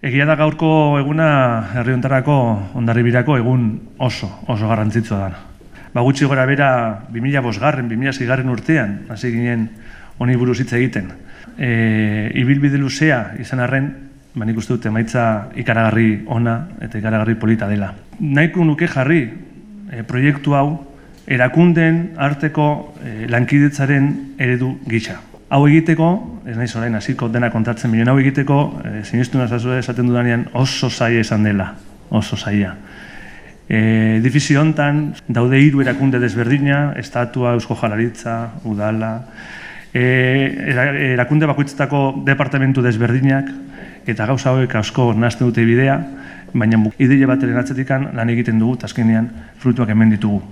Egia da gaurko eguna herri hontarako ondarribirako egun oso, oso garrantzitsua da. Ba gutxi gora bera 2005 garren, 2006 garren urtean, hasi ginen honi buruz hitz egiten. E, ibilbide luzea izan arren, ba nik uste dute emaitza ikaragarri ona eta ikaragarri polita dela. Naiko nuke jarri e, proiektu hau erakunden arteko e, lankidetzaren eredu gisa hau egiteko, ez naiz orain hasiko dena kontatzen bilen hau egiteko, e, sinistu nazazue esaten dudanean oso zaila esan dela, oso zaila. E, edifizio hontan daude hiru erakunde desberdina, estatua, eusko jalaritza, udala, e, erakunde bakoitzetako departamentu desberdinak, eta gauza hauek asko nazten dute bidea, baina ideia bateren atzetikan lan egiten dugu, eta azkenean fruituak hemen ditugu.